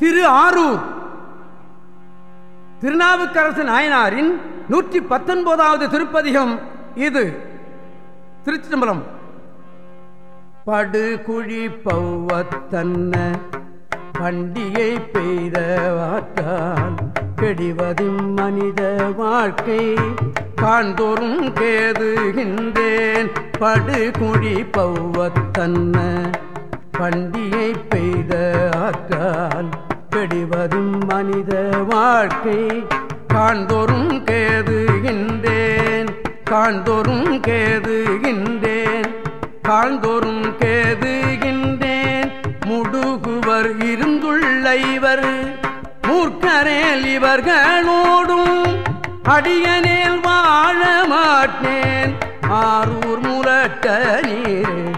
திரு ஆரூர். திருநாவுக்கரசு நாயனாரின் நூற்றி பத்தொன்பதாவது திருப்பதிகம் இது. திருச்சிதம்பரம் படுகுழி பௌவத்தன்ன பண்டிகை பெய்தவாற்றால் கெடிவதும் மனித வாழ்க்கை காண்தோறும் கேதுகின்றேன். படுகுழி பௌவத்தன்ன பண்டிகை பெய்த ஆற்றால் கெடிவதும் மனித வாழ்க்கை. காண்தோறும் கேதுகின்றேன் காண்தோறும் கேதுகின்றேன் காண்தோறும் கேதுகின்றேன் முடுகுவர் இருந்துள்ள இவர். மூர்க்கரேல் இவர்களோடும் அடியனேல் வாழ மாட்டேன். ஆரூர் முரட்ட நீர்.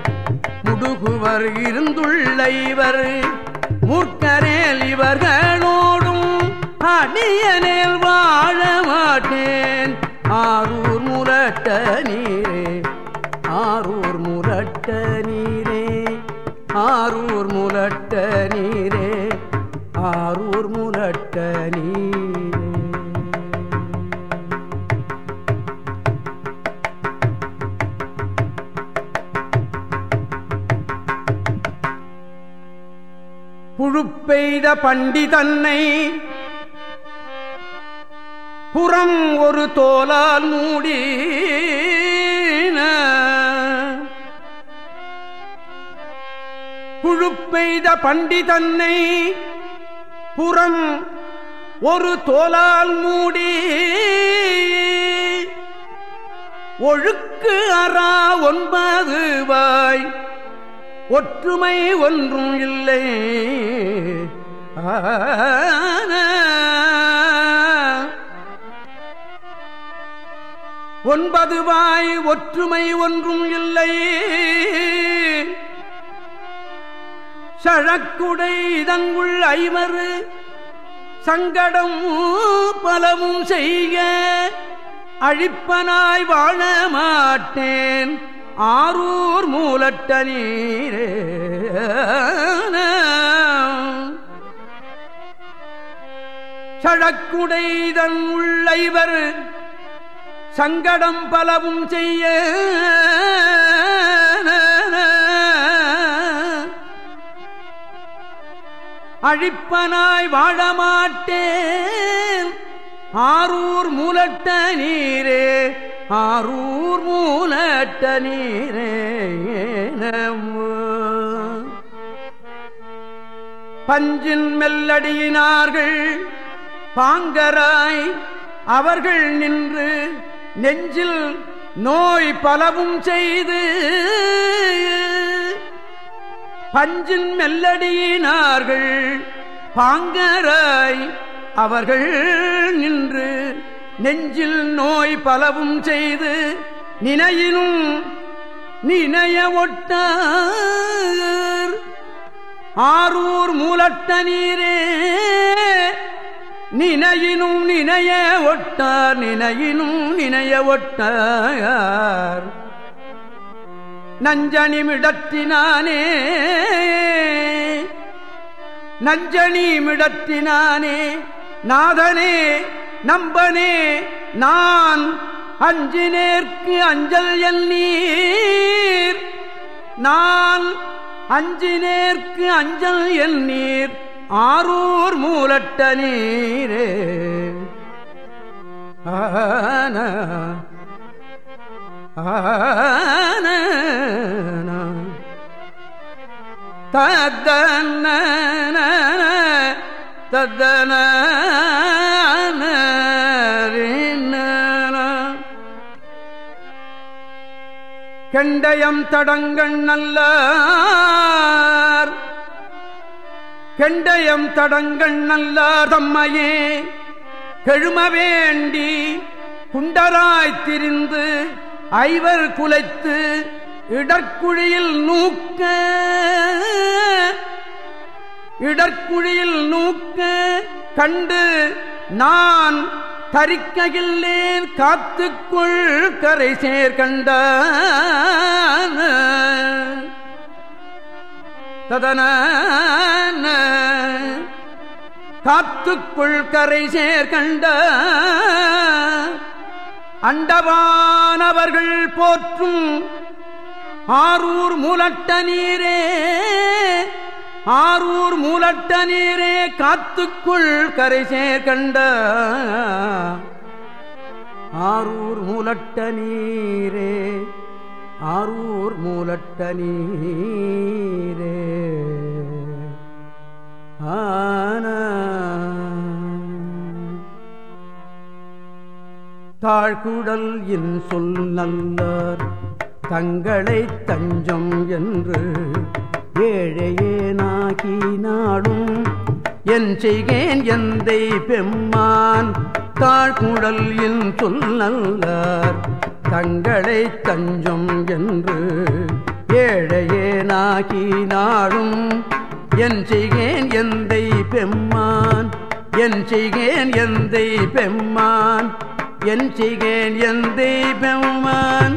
முடுகுவர் இருந்துள்ள இவர். மூர்க்கரே இவர்களோடும் அடியனேல் வாழ மாட்டேன். ஆரூர் முரட்ட நீரே ஆரூர் முரட்ட நீரே ஆரூர் முரட்ட நீரே ஆரூர் முரட்ட நீர். புழுப்பெய்த பண்டிதன்னை புறம் ஒரு தோலால் மூடி புழுப்பெய்த பண்டிதன்னை புறம் ஒரு தோலால் மூடி. ஒழுக்கு அறா ஒன்பது வாய் ஒற்றுமை ஒன்றும் இல்லை. ஒன்பது வாய் ஒற்றுமை ஒன்றும் இல்லை. சழக்குடை இதங்குள் ஐமறு சங்கடம் பலமும் செய்ய அழிப்பனாய் வாழ மாட்டேன் ஆரூர் மூலட்ட நீரே. சழக்குடைதன் உள்ளைவர் சங்கடம் பலவும் செய்ய. அழிப்பனாய் வாழமாட்டேன். ஆரூர் மூலட்ட நீரே ஆரூர் மூலட்ட நீரே பஞ்சின் மெல்லடியினார்கள் பாங்கராய் அவர்கள் நின்று நெஞ்சில் நோய் பலவும் செய்து பஞ்சின் மெல்லடியினார்கள் பாங்கராய் அவர்கள் நின்று நெஞ்சில் நோய் பலவும் செய்து நினையினும் நினைய ஒட்ட ஆரூர் மூலட்ட நீரே நினையினும் நினைய ஒட்டார் நினையினும் நினைய ஒட்டார் நஞ்சனிமிடத்தினானே நஞ்சனிமிடத்தினானே நாதனே நம்பனே நான் அஞ்சினேற்கு அஞ்சல் எண்ணீர். நீர் நான் அஞ்சினேற்கு அஞ்சல் எண்ணீர். ஆரூர் மூலட்ட நீரே. ஆன ஆன தத்தன தத்தன கெண்டயம் தடங்கள் நல்லார். கெண்டயம் தடங்கள் நல்லார் தம்மையே கெழும வேண்டி குண்டராய் திரிந்து ஐவர் குலைத்து இடற்குழியில் நூக்க. இடற்குழியில் நூக்க கண்டு நான் தரிக்கையில்லேன் காத்துக்குள் கரை சேர்கண்ட ததன காத்துக்குள் கரை சேர்கண்ட அண்டவானவர்கள் போற்றும் ஆரூர் மூலட்ட நீரே. ஆரூர் மூலட்ட நீரே காத்துக்குள் கரை சேர்கண்ட ஆரூர் மூலட்ட நீரே. ஆரூர் மூலட்ட நீரே. தாழ்குடல் என் சொல் நல்லார். தங்களை தஞ்சம் என்று ஏழையேனாகி நாடும். என் செய்கேன் எந்தை பெம்மான். தாழ்குடல் என் சொல் நல்லார். தங்களை தஞ்சம் என்று ஏழையேனாகி நாடும். என் செய்கேன் எந்தை பெம்மான். என் செய்கேன் எந்தை பெம்மான். என் செய்கேன் எந்தை பெருமான்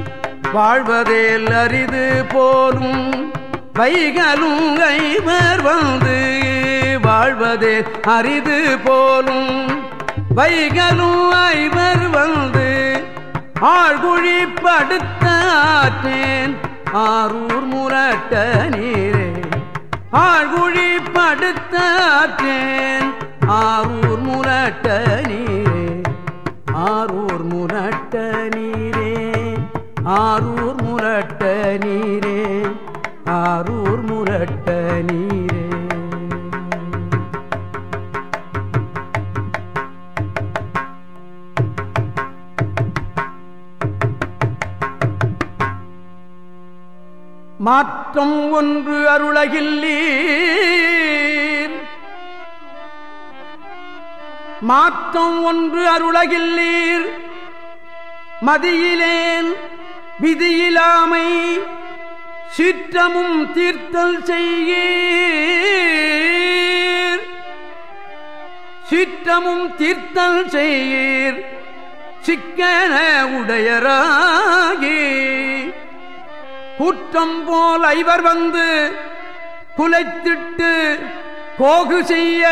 வாழ்வதேல் அரிது போலும் வைகளும் ஐவர் வந்து வாழ்வதே அரிது போலும் வைகளும் ஐவர் வந்து ஆழ்குழி படுத்த ஆற்றேன். ஆரூர் முரட்ட நீரே ஆழ்குழி படுத்தேன் ஆரூர் முரட்ட நீர் மாற்றம் ஒன்று அருளகில்லீர். மாற்றம் ஒன்று அருளகில்லீர். மதியிலேன் விதியிலாமை சீற்றமும் தீர்த்தல் செய்யீர். சீற்றமும் தீர்த்தல் செய்யீர். சிக்கன உடையராகி கூற்றம் போல் ஐவர் வந்து குலைத்திட்டு கோகு செய்ய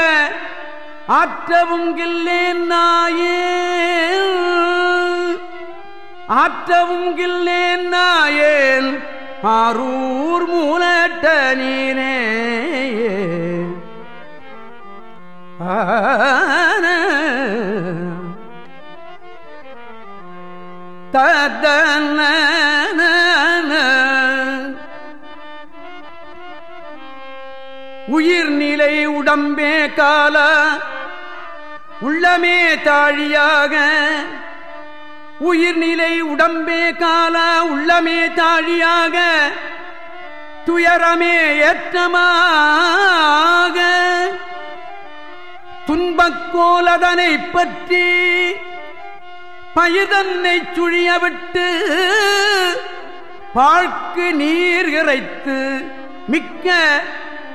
ஆற்றவும் கில்லேன் நாயே. ஆற்றவும் கில்லேன் நாயேன் ஆரூர் மூலட்ட நீனே. ததன உயிர்நிலை உடம்பே கால உள்ளமே தாழியாக. உயிர்நிலை உடம்பே கால உள்ளமே தாழியாக. துயரமே ஏற்றமாக. துன்பக்கோலதனை பற்றி பயிர்தன்னை சுழிய விட்டு பாழ்க்கு நீர் இறைத்து மிக்க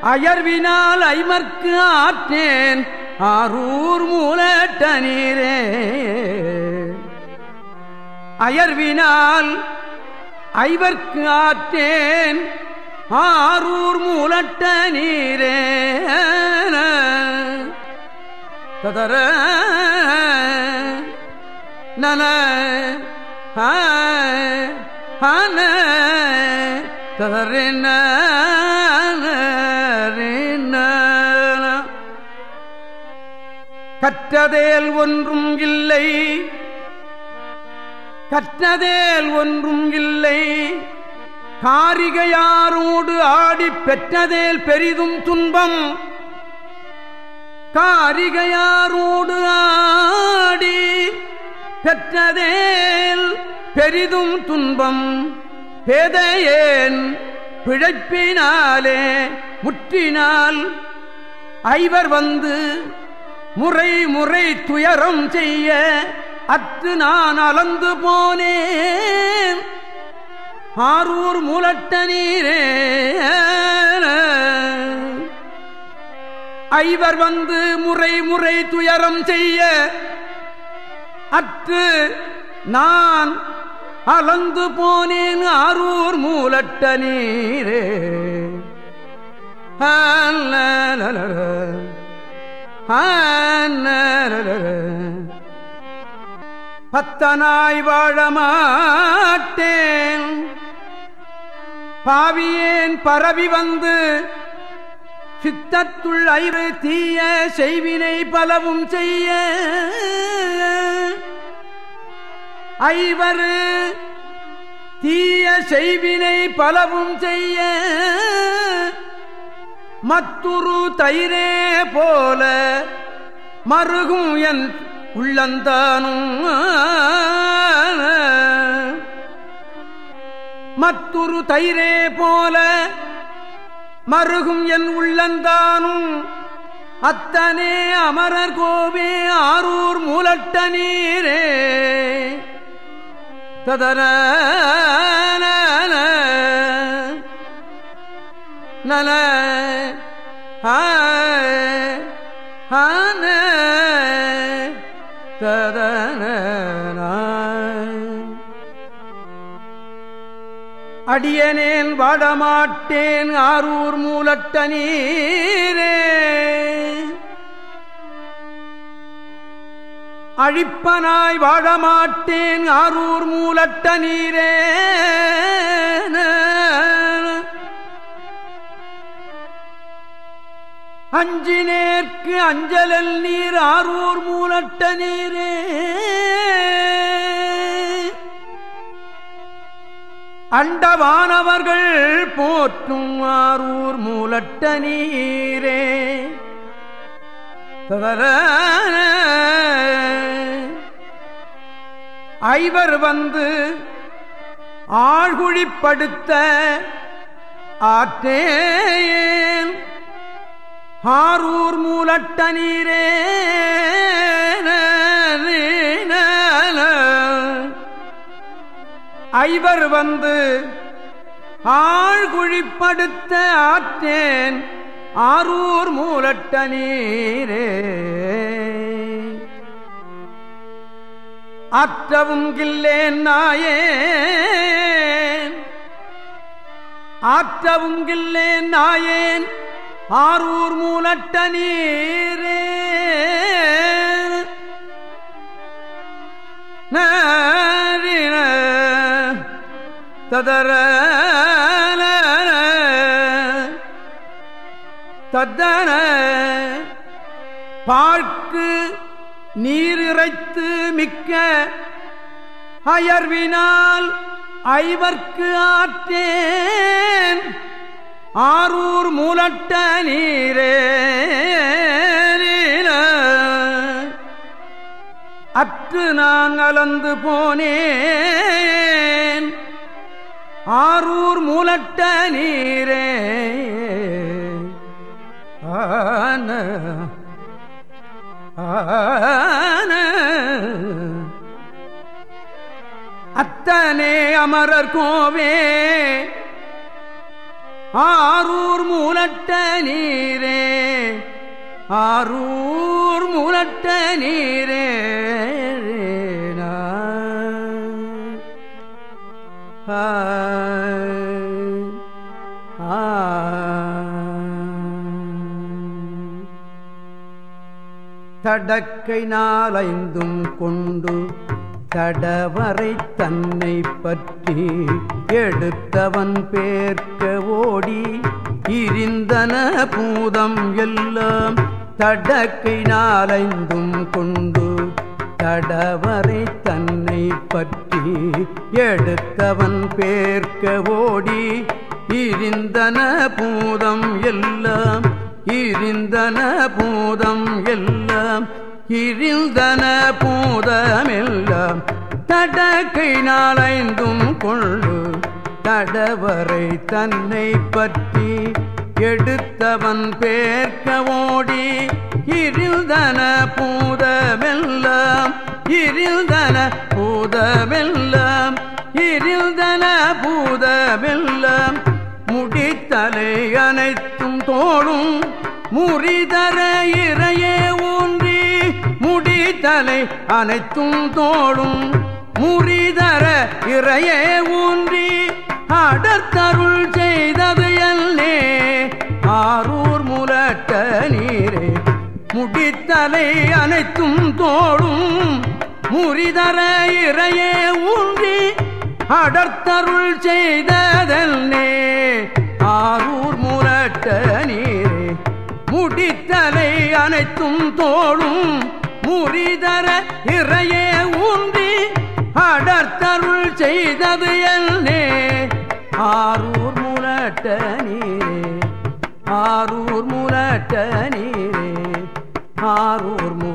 அயர்வினால் ஐமர்க்கு ஆற்றேன். ஆரூர் மூலட்ட நீரே. அயர்வினால் ஐவர்க்கு ஆற்றேன். ஆரூர் மூலட்ட நீரே. ததர நன ஹன ததறின கற்றதேல் ஒன்றும் இல்லை. கற்றதேல் ஒன்றும் இல்லை. காரிகையாரோடு ஆடி பெற்றதேல் பெரிதும் துன்பம். காரிகையாரோடு ஆடி பெற்றதேல் பெரிதும் துன்பம் பேதையேன் பிழைப்பினாலே முற்றினால். ஐவர் வந்து முறை முறை துயரம் செய்ய அத்து நான் அலந்து போனேன். ஆரூர் மூலட்ட நீரே. ஐவர் வந்து முறை முறை துயரம் செய்ய அற்று நான் அலந்து போனேன் ஆரூர் மூலட்ட நீரே. பத்தனாய் வாழமாட்டேன் பாவியேன் பரவி வந்து சித்தத்துள் ஐவு தீய செய்வினை பலவும் செய்ய. ஐவர் தீய செய்வினை பலவும் செய்ய. மத்துரு தயிரே போல மருகும் என் உள்ளந்தானும். மத்துரு தயிரே போல மருகும் என் உள்ளந்தானும். அத்தனே அமரர் கோவே ஆரூர் மூலட்ட நீரே. ததன நல ஆன ததன அடியனேன் வாடமாட்டேன் ஆரூர் மூலட்ட நீரே அழிப்பனாய் வாழமாட்டேன் ஆரூர் மூலட்ட நீரே அஞ்சி நேர்க்கு அஞ்சலல் நீர் ஆரூர் மூலட்ட நீரே அண்டவானவர்கள் போற்றும் ஆரூர் மூலட்ட நீரே. ஐவர் வந்து ஆழ்குழிப்படுத்த ஆற்றேன். ஆரூர் மூலட்ட நீரே. ஐவர் வந்து ஆழ்குழிப்படுத்த ஆற்றேன் ஆரூர் மூலட்ட நீரே. ஆற்றவும் கில்லேன் நாயேன். ஆற்றவும் கில்லேன் நாயேன் ஆரூர் மூலட்ட நீர். ததர தத்தன பார்க்கு நீரிறைத்து மிக்க அயர்வினால் ஐவர்க்கு ஆற்றேன். ஆரூர் மூலட்ட நீரே அற்று நான் அலந்து போனேன். ஆரூர் மூலட்ட நீரே. ஆன ஆன. அத்தனே அமரர் கோவே. ஆரூர் மூலட்ட நீரே. ஆரூர் மூலட்ட நீரே. ஆ. தடக்கை நாளைந்தும் கொண்டு தடவரை தன்னை பற்றி எடுத்தவன் பேர்க்க ஓடி இருந்தன பூதம் எல்லாம் தடக்கை நாளைந்தும் கொண்டு தடவரை தன்னை பற்றி எடுத்தவன் பேர்க்க ஓடி இருந்தன பூதம் எல்லாம் இருந்தன பூதம் எல்லாம் இருந்தன பூதமெல்லாம் தடக்கை நாளைந்தும் கொள்ளு தடவரை தன்னை பற்றி எடுத்தவன் பேர்க்க ஓடி. இருந்தன பூதமெல்லாம் இருந்தன பூதமெல்லாம் இருந்தன பூதமெல்லாம் முடித்தலை அனைத்தும் தோளும் முறிதர இறையே ஊன்றி முடித்தலை அனைத்தும் தோளும் முறிதர இறையே ஊன்றி அடர்த்தருள் செய்தது அல்லே. ஆரூர் முலட்ட நீரே முடித்தலை அனைத்தும் தோளும் முறிதர இறையே ஊன்றி அடர்த்தருள் செய்ததல்னே ஆரூர் முரட்ட நீரே. முடித்தலை அனைத்தும் தோளும். முறிதர இறையே ஊன்றி அடர்த்தருள் செய்தது என்னே. ஆரூர் முரட்ட நீரே. ஆரூர் முரட்ட நீரே. ஆரூர் முரட்ட